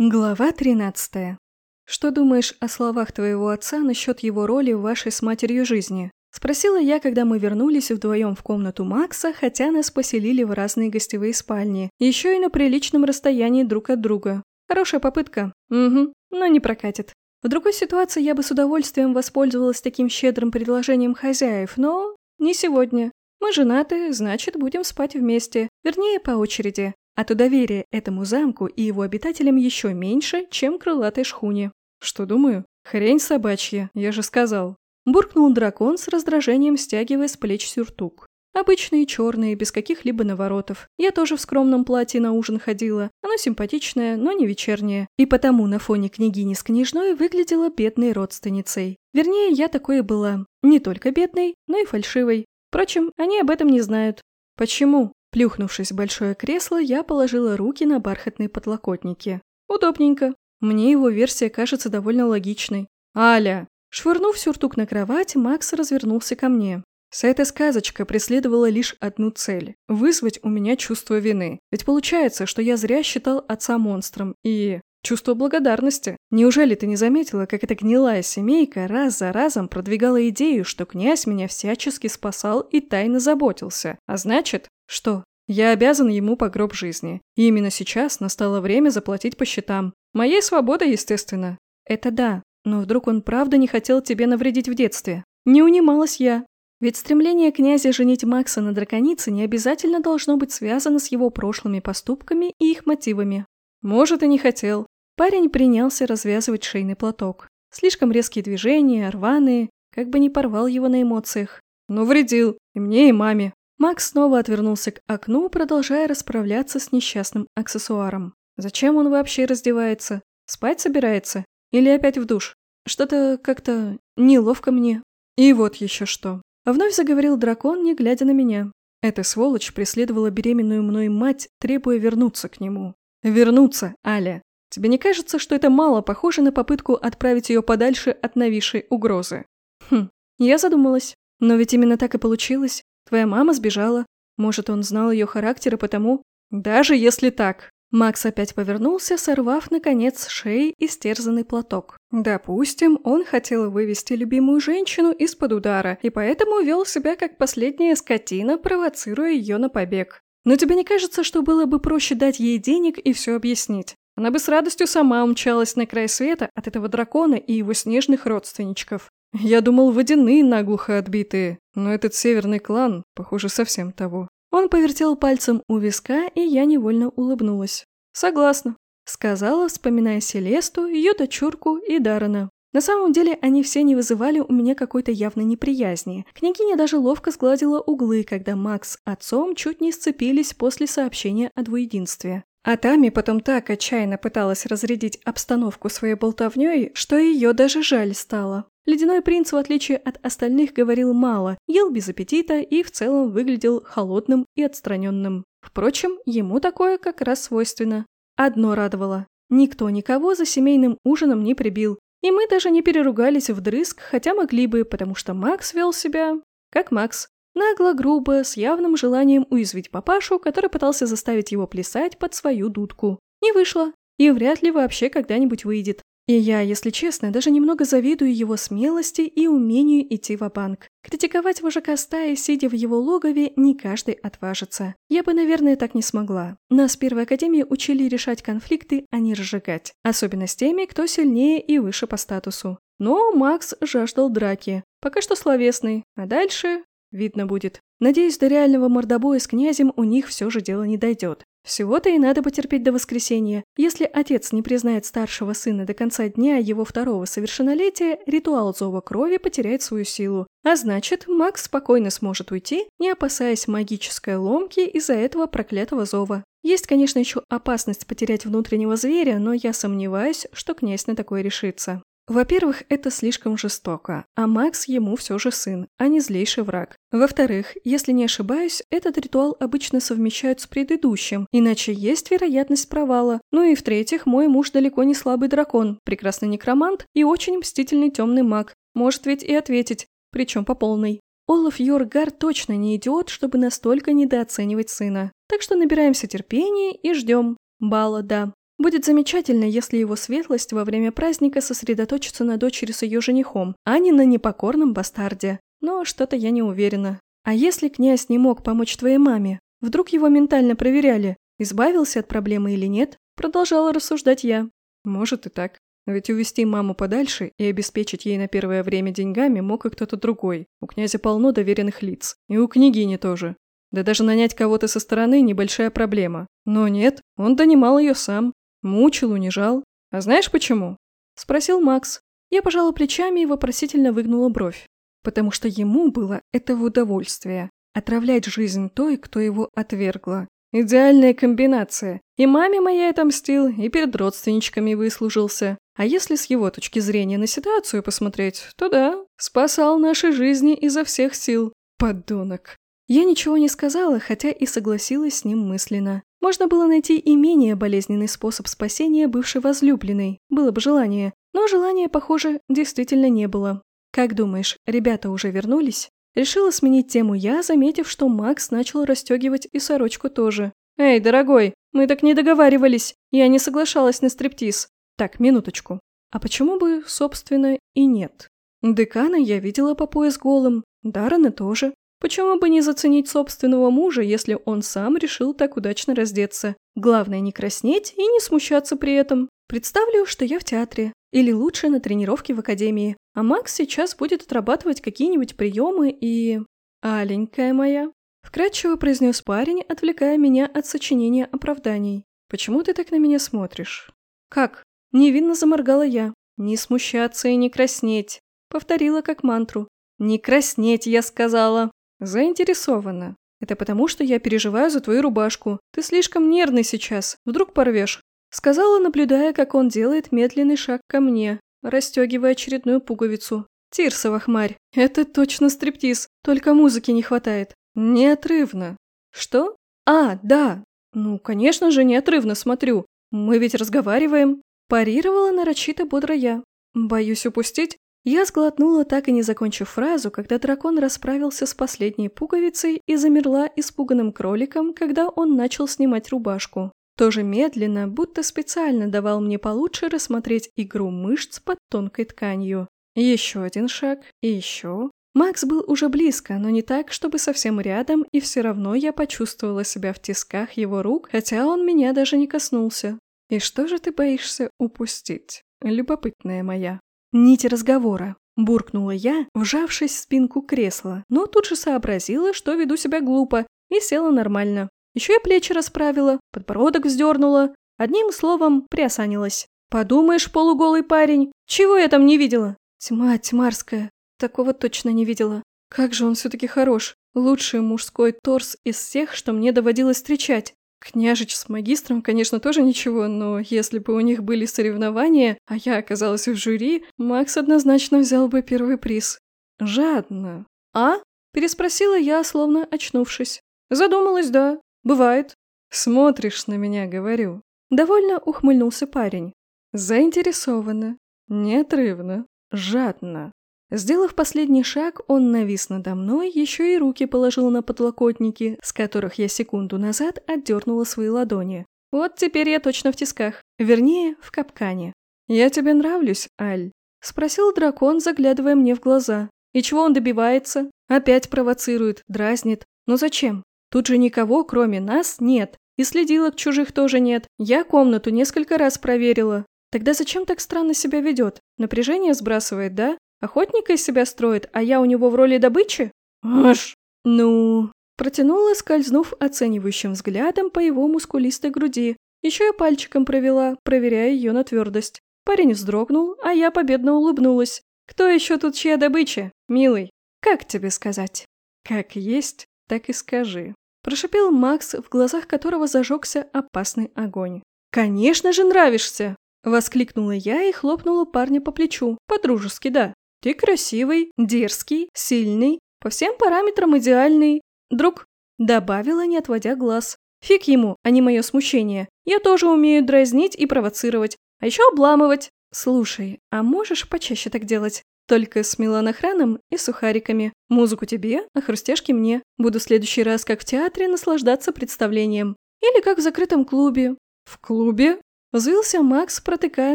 Глава 13. «Что думаешь о словах твоего отца насчет его роли в вашей с матерью жизни?» Спросила я, когда мы вернулись вдвоем в комнату Макса, хотя нас поселили в разные гостевые спальни, еще и на приличном расстоянии друг от друга. Хорошая попытка. Угу, но не прокатит. В другой ситуации я бы с удовольствием воспользовалась таким щедрым предложением хозяев, но не сегодня. Мы женаты, значит, будем спать вместе, вернее, по очереди а то доверие этому замку и его обитателям еще меньше, чем крылатой шхуне. Что думаю? Хрень собачья, я же сказал. Буркнул дракон с раздражением, стягивая с плеч сюртук. Обычные черные, без каких-либо наворотов. Я тоже в скромном платье на ужин ходила. Оно симпатичное, но не вечернее. И потому на фоне княгини с княжной выглядела бедной родственницей. Вернее, я такой и была. Не только бедной, но и фальшивой. Впрочем, они об этом не знают. Почему? Плюхнувшись в большое кресло, я положила руки на бархатные подлокотники. Удобненько. Мне его версия кажется довольно логичной. «Аля!» Швырнув сюртук на кровать, Макс развернулся ко мне. Вся эта сказочка преследовала лишь одну цель – вызвать у меня чувство вины. Ведь получается, что я зря считал отца монстром и... Чувство благодарности. Неужели ты не заметила, как эта гнилая семейка раз за разом продвигала идею, что князь меня всячески спасал и тайно заботился? А значит, что? Я обязан ему по гроб жизни. И именно сейчас настало время заплатить по счетам. Моей свобода, естественно. Это да, но вдруг он правда не хотел тебе навредить в детстве? Не унималась я. Ведь стремление князя женить Макса на драконице не обязательно должно быть связано с его прошлыми поступками и их мотивами. Может, и не хотел. Парень принялся развязывать шейный платок. Слишком резкие движения, рваные, как бы не порвал его на эмоциях. Но вредил. И мне, и маме. Макс снова отвернулся к окну, продолжая расправляться с несчастным аксессуаром. Зачем он вообще раздевается? Спать собирается? Или опять в душ? Что-то как-то неловко мне. И вот еще что. Вновь заговорил дракон, не глядя на меня. Эта сволочь преследовала беременную мной мать, требуя вернуться к нему. Вернуться, Аля. Тебе не кажется, что это мало похоже на попытку отправить ее подальше от нависшей угрозы? Хм, я задумалась. Но ведь именно так и получилось. Твоя мама сбежала. Может, он знал ее характер и потому... Даже если так. Макс опять повернулся, сорвав, наконец, с шеи истерзанный платок. Допустим, он хотел вывести любимую женщину из-под удара, и поэтому вел себя как последняя скотина, провоцируя ее на побег. Но тебе не кажется, что было бы проще дать ей денег и все объяснить? Она бы с радостью сама умчалась на край света от этого дракона и его снежных родственничков. Я думал, водяные наглухо отбитые, но этот северный клан, похоже, совсем того. Он повертел пальцем у виска, и я невольно улыбнулась. «Согласна», — сказала, вспоминая Селесту, ее дочурку и Дарана. На самом деле они все не вызывали у меня какой-то явной неприязни. Княгиня даже ловко сгладила углы, когда Макс с отцом чуть не сцепились после сообщения о двуединстве. А Тами потом так отчаянно пыталась разрядить обстановку своей болтовней, что ее даже жаль стало. Ледяной принц, в отличие от остальных, говорил мало, ел без аппетита и в целом выглядел холодным и отстраненным. Впрочем, ему такое как раз свойственно. Одно радовало. Никто никого за семейным ужином не прибил. И мы даже не переругались вдрызг, хотя могли бы, потому что Макс вел себя... как Макс. Нагло, грубо, с явным желанием уязвить папашу, который пытался заставить его плясать под свою дудку. Не вышло. И вряд ли вообще когда-нибудь выйдет. И я, если честно, даже немного завидую его смелости и умению идти в банк Критиковать вожака стаи, сидя в его логове, не каждый отважится. Я бы, наверное, так не смогла. Нас в Первой Академии учили решать конфликты, а не разжигать. Особенно с теми, кто сильнее и выше по статусу. Но Макс жаждал драки. Пока что словесный. А дальше видно будет. Надеюсь, до реального мордобоя с князем у них все же дело не дойдет. Всего-то и надо потерпеть до воскресенья. Если отец не признает старшего сына до конца дня его второго совершеннолетия, ритуал зова крови потеряет свою силу. А значит, Макс спокойно сможет уйти, не опасаясь магической ломки из-за этого проклятого зова. Есть, конечно, еще опасность потерять внутреннего зверя, но я сомневаюсь, что князь на такое решится. Во-первых, это слишком жестоко, а Макс ему все же сын, а не злейший враг. Во-вторых, если не ошибаюсь, этот ритуал обычно совмещают с предыдущим, иначе есть вероятность провала. Ну и в-третьих, мой муж далеко не слабый дракон, прекрасный некромант и очень мстительный темный маг. Может ведь и ответить, причем по полной. Олаф Йоргар точно не идиот, чтобы настолько недооценивать сына. Так что набираемся терпения и ждем. Бала, да. Будет замечательно, если его светлость во время праздника сосредоточится на дочери с ее женихом, а не на непокорном бастарде. Но что-то я не уверена. А если князь не мог помочь твоей маме? Вдруг его ментально проверяли? Избавился от проблемы или нет? Продолжала рассуждать я. Может и так. Ведь увести маму подальше и обеспечить ей на первое время деньгами мог и кто-то другой. У князя полно доверенных лиц. И у княгини тоже. Да даже нанять кого-то со стороны – небольшая проблема. Но нет, он донимал ее сам. Мучил, унижал. А знаешь почему? Спросил Макс. Я пожала плечами и вопросительно выгнула бровь. Потому что ему было это в удовольствие. Отравлять жизнь той, кто его отвергла. Идеальная комбинация. И маме моей отомстил, и перед родственничками выслужился. А если с его точки зрения на ситуацию посмотреть, то да, спасал наши жизни изо всех сил. Подонок. Я ничего не сказала, хотя и согласилась с ним мысленно. Можно было найти и менее болезненный способ спасения бывшей возлюбленной, было бы желание. Но желания, похоже, действительно не было. Как думаешь, ребята уже вернулись? Решила сменить тему я, заметив, что Макс начал расстегивать и сорочку тоже. «Эй, дорогой, мы так не договаривались. Я не соглашалась на стриптиз. Так, минуточку. А почему бы, собственно, и нет? Декана я видела по пояс голым, Даррена тоже. Почему бы не заценить собственного мужа, если он сам решил так удачно раздеться? Главное не краснеть и не смущаться при этом. Представлю, что я в театре. Или лучше на тренировке в академии. А Макс сейчас будет отрабатывать какие-нибудь приемы и... «Аленькая моя», — вкратчиво произнес парень, отвлекая меня от сочинения оправданий. «Почему ты так на меня смотришь?» «Как?» — невинно заморгала я. «Не смущаться и не краснеть», — повторила как мантру. «Не краснеть, я сказала». «Заинтересована. Это потому, что я переживаю за твою рубашку. Ты слишком нервный сейчас. Вдруг порвешь?» Сказала, наблюдая, как он делает медленный шаг ко мне, расстегивая очередную пуговицу. «Тирсова хмарь. Это точно стриптиз. Только музыки не хватает. Неотрывно». «Что? А, да. Ну, конечно же, неотрывно смотрю. Мы ведь разговариваем». Парировала нарочито бодро я. Боюсь упустить. Я сглотнула, так и не закончив фразу, когда дракон расправился с последней пуговицей и замерла испуганным кроликом, когда он начал снимать рубашку. Тоже медленно, будто специально давал мне получше рассмотреть игру мышц под тонкой тканью. Еще один шаг, и еще. Макс был уже близко, но не так, чтобы совсем рядом, и все равно я почувствовала себя в тисках его рук, хотя он меня даже не коснулся. И что же ты боишься упустить, любопытная моя? Нить разговора. Буркнула я, вжавшись в спинку кресла, но тут же сообразила, что веду себя глупо, и села нормально. Еще и плечи расправила, подбородок вздернула. Одним словом, приосанилась. Подумаешь, полуголый парень, чего я там не видела? Тьма тьмарская, такого точно не видела. Как же он все-таки хорош. Лучший мужской торс из всех, что мне доводилось встречать. Княжич с магистром, конечно, тоже ничего, но если бы у них были соревнования, а я оказалась в жюри, Макс однозначно взял бы первый приз. Жадно. А? Переспросила я, словно очнувшись. Задумалась, да. Бывает. Смотришь на меня, говорю. Довольно ухмыльнулся парень. Заинтересованно, неотрывно, жадно. Сделав последний шаг, он навис надо мной, еще и руки положил на подлокотники, с которых я секунду назад отдернула свои ладони. Вот теперь я точно в тисках. Вернее, в капкане. «Я тебе нравлюсь, Аль?» – спросил дракон, заглядывая мне в глаза. «И чего он добивается? Опять провоцирует, дразнит. Но зачем? Тут же никого, кроме нас, нет. И следилок чужих тоже нет. Я комнату несколько раз проверила. Тогда зачем так странно себя ведет? Напряжение сбрасывает, да? Охотника из себя строит, а я у него в роли добычи? Аж. Ну... Протянула, скользнув оценивающим взглядом по его мускулистой груди. Еще и пальчиком провела, проверяя ее на твердость. Парень вздрогнул, а я победно улыбнулась. «Кто еще тут чья добыча, милый? Как тебе сказать?» «Как есть, так и скажи», – прошипел Макс, в глазах которого зажегся опасный огонь. «Конечно же нравишься!» – воскликнула я и хлопнула парня по плечу. По-дружески, да. «Ты красивый, дерзкий, сильный, по всем параметрам идеальный. Друг», – добавила, не отводя глаз. «Фиг ему, а не мое смущение. Я тоже умею дразнить и провоцировать, а еще обламывать. Слушай, а можешь почаще так делать? Только с меланохраном и сухариками. Музыку тебе, а хрустяшки мне. Буду в следующий раз, как в театре, наслаждаться представлением. Или как в закрытом клубе. В клубе? Взвился Макс, протыкая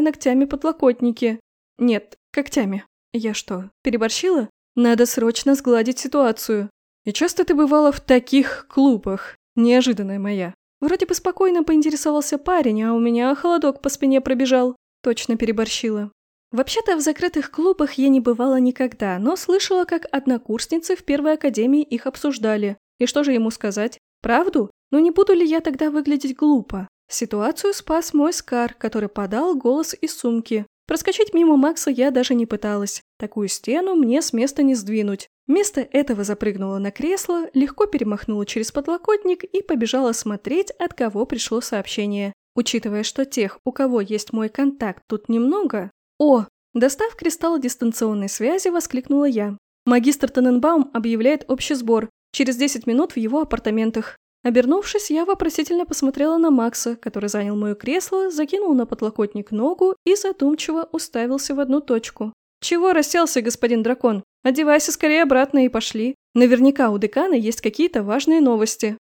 ногтями подлокотники. Нет, когтями. Я что, переборщила? Надо срочно сгладить ситуацию. И часто ты бывала в таких клубах? Неожиданная моя. Вроде бы спокойно поинтересовался парень, а у меня холодок по спине пробежал. Точно переборщила. Вообще-то в закрытых клубах я не бывала никогда, но слышала, как однокурсницы в первой академии их обсуждали. И что же ему сказать? Правду? Ну не буду ли я тогда выглядеть глупо? Ситуацию спас мой Скар, который подал голос из сумки. Проскочить мимо Макса я даже не пыталась. Такую стену мне с места не сдвинуть. Вместо этого запрыгнула на кресло, легко перемахнула через подлокотник и побежала смотреть, от кого пришло сообщение. Учитывая, что тех, у кого есть мой контакт, тут немного, «О!» Достав кристалл дистанционной связи, воскликнула я. Магистр Тененбаум объявляет общий сбор. Через 10 минут в его апартаментах. Обернувшись, я вопросительно посмотрела на Макса, который занял мое кресло, закинул на подлокотник ногу и задумчиво уставился в одну точку. «Чего расселся, господин дракон? Одевайся скорее обратно и пошли. Наверняка у декана есть какие-то важные новости».